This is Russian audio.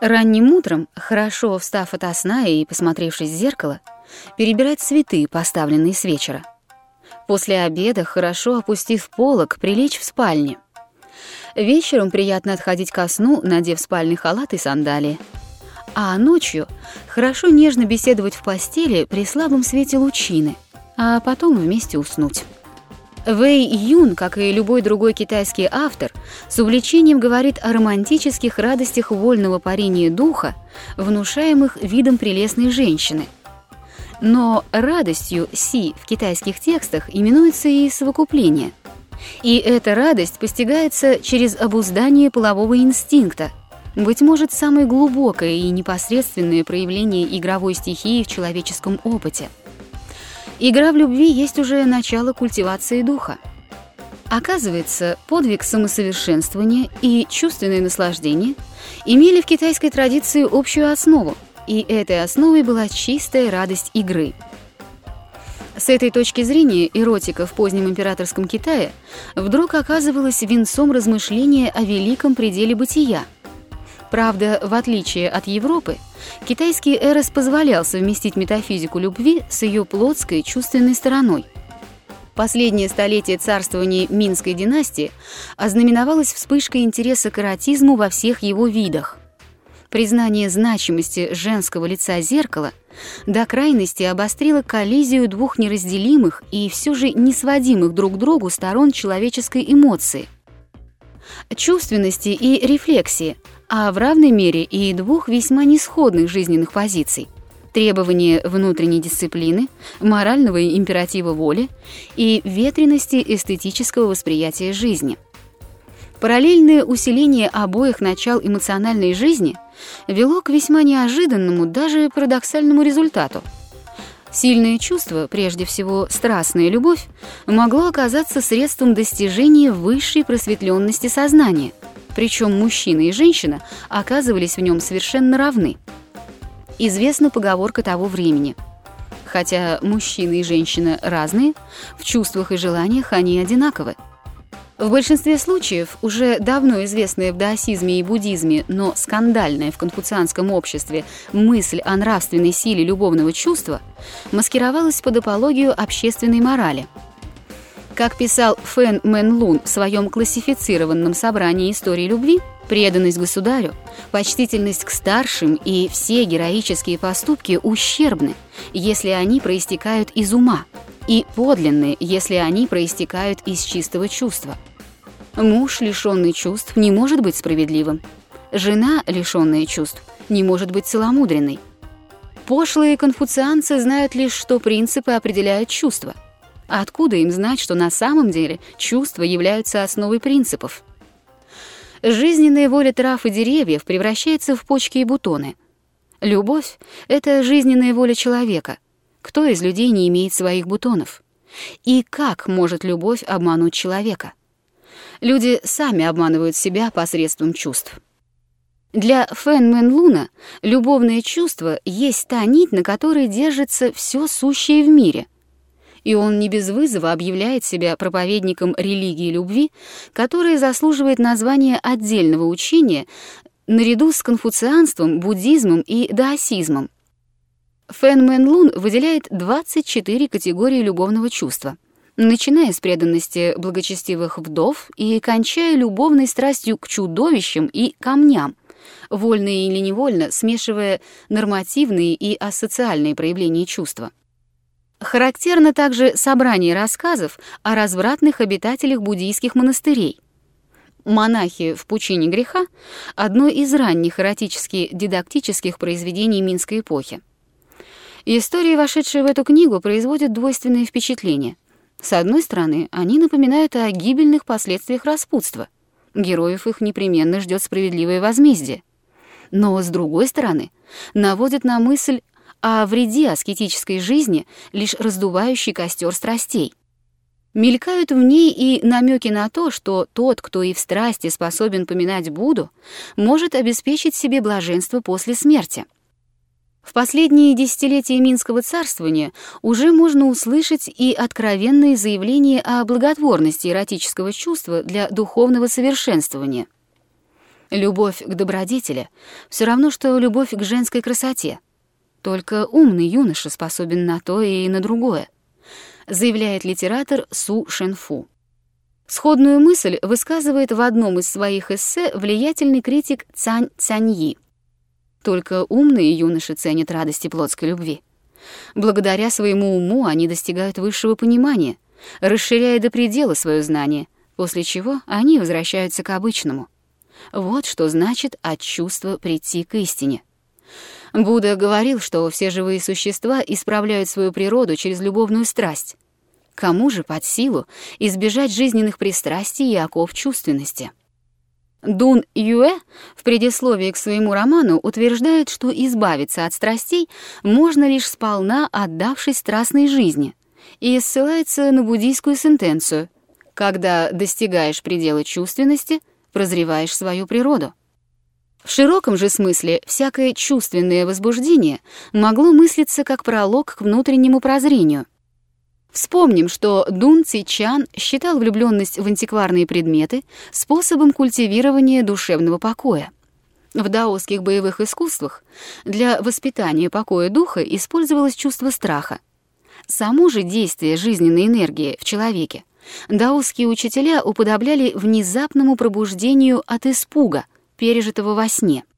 Ранним утром, хорошо встав ото сна и посмотревшись в зеркало, перебирать цветы, поставленные с вечера. После обеда, хорошо опустив полок, прилечь в спальне. Вечером приятно отходить ко сну, надев спальный халат и сандалии. А ночью хорошо нежно беседовать в постели при слабом свете лучины, а потом вместе уснуть. Вэй Юн, как и любой другой китайский автор, с увлечением говорит о романтических радостях вольного парения духа, внушаемых видом прелестной женщины. Но радостью си в китайских текстах именуется и совокупление. И эта радость постигается через обуздание полового инстинкта, быть может, самое глубокое и непосредственное проявление игровой стихии в человеческом опыте – Игра в любви есть уже начало культивации духа. Оказывается, подвиг самосовершенствования и чувственное наслаждение имели в китайской традиции общую основу, и этой основой была чистая радость игры. С этой точки зрения эротика в позднем императорском Китае вдруг оказывалась венцом размышления о великом пределе бытия – Правда, в отличие от Европы, китайский эрос позволял совместить метафизику любви с ее плотской чувственной стороной. Последнее столетие царствования Минской династии ознаменовалось вспышкой интереса к эротизму во всех его видах. Признание значимости женского лица зеркала до крайности обострило коллизию двух неразделимых и все же несводимых друг к другу сторон человеческой эмоции – чувственности и рефлексии – а в равной мере и двух весьма несходных жизненных позиций – требования внутренней дисциплины, морального императива воли и ветренности эстетического восприятия жизни. Параллельное усиление обоих начал эмоциональной жизни вело к весьма неожиданному, даже парадоксальному результату. Сильное чувство, прежде всего страстная любовь, могло оказаться средством достижения высшей просветленности сознания – причем мужчина и женщина оказывались в нем совершенно равны. Известна поговорка того времени. Хотя мужчина и женщина разные, в чувствах и желаниях они одинаковы. В большинстве случаев уже давно известная в даосизме и буддизме, но скандальная в конфуцианском обществе мысль о нравственной силе любовного чувства маскировалась под апологию общественной морали – как писал Фэн Мэн Лун в своем классифицированном собрании истории любви, преданность государю, почтительность к старшим и все героические поступки ущербны, если они проистекают из ума, и подлинны, если они проистекают из чистого чувства. Муж, лишенный чувств, не может быть справедливым. Жена, лишенная чувств, не может быть целомудренной. Пошлые конфуцианцы знают лишь, что принципы определяют чувства – а откуда им знать, что на самом деле чувства являются основой принципов? Жизненная воля трав и деревьев превращается в почки и бутоны. Любовь — это жизненная воля человека. Кто из людей не имеет своих бутонов? И как может любовь обмануть человека? Люди сами обманывают себя посредством чувств. Для Фэн Мэн Луна любовное чувство есть та нить, на которой держится все сущее в мире — и он не без вызова объявляет себя проповедником религии любви, которая заслуживает названия отдельного учения наряду с конфуцианством, буддизмом и даосизмом. Фэн Мэн Лун выделяет 24 категории любовного чувства, начиная с преданности благочестивых вдов и кончая любовной страстью к чудовищам и камням, вольно или невольно смешивая нормативные и асоциальные проявления чувства. Характерно также собрание рассказов о развратных обитателях буддийских монастырей. «Монахи в пучине греха» — одно из ранних эротически-дидактических произведений Минской эпохи. Истории, вошедшие в эту книгу, производят двойственное впечатление. С одной стороны, они напоминают о гибельных последствиях распутства. Героев их непременно ждет справедливое возмездие. Но, с другой стороны, наводят на мысль а вреде аскетической жизни лишь раздувающий костер страстей. Мелькают в ней и намеки на то, что тот, кто и в страсти способен поминать Будду, может обеспечить себе блаженство после смерти. В последние десятилетия Минского царствования уже можно услышать и откровенные заявления о благотворности эротического чувства для духовного совершенствования. Любовь к добродетели все равно, что любовь к женской красоте. Только умный юноша способен на то и на другое, заявляет литератор Су Шенфу. Сходную мысль высказывает в одном из своих эссе влиятельный критик Цань Цаньи. Только умные юноши ценят радости плотской любви. Благодаря своему уму они достигают высшего понимания, расширяя до предела свое знание, после чего они возвращаются к обычному. Вот что значит от чувства прийти к истине. Будда говорил, что все живые существа исправляют свою природу через любовную страсть. Кому же под силу избежать жизненных пристрастий и оков чувственности? Дун Юэ в предисловии к своему роману утверждает, что избавиться от страстей можно лишь сполна отдавшись страстной жизни, и ссылается на буддийскую сентенцию «Когда достигаешь предела чувственности, прозреваешь свою природу». В широком же смысле всякое чувственное возбуждение могло мыслиться как пролог к внутреннему прозрению — Вспомним, что Дун Ци Чан считал влюбленность в антикварные предметы способом культивирования душевного покоя. В даосских боевых искусствах для воспитания покоя духа использовалось чувство страха. Само же действие жизненной энергии в человеке даосские учителя уподобляли внезапному пробуждению от испуга, пережитого во сне —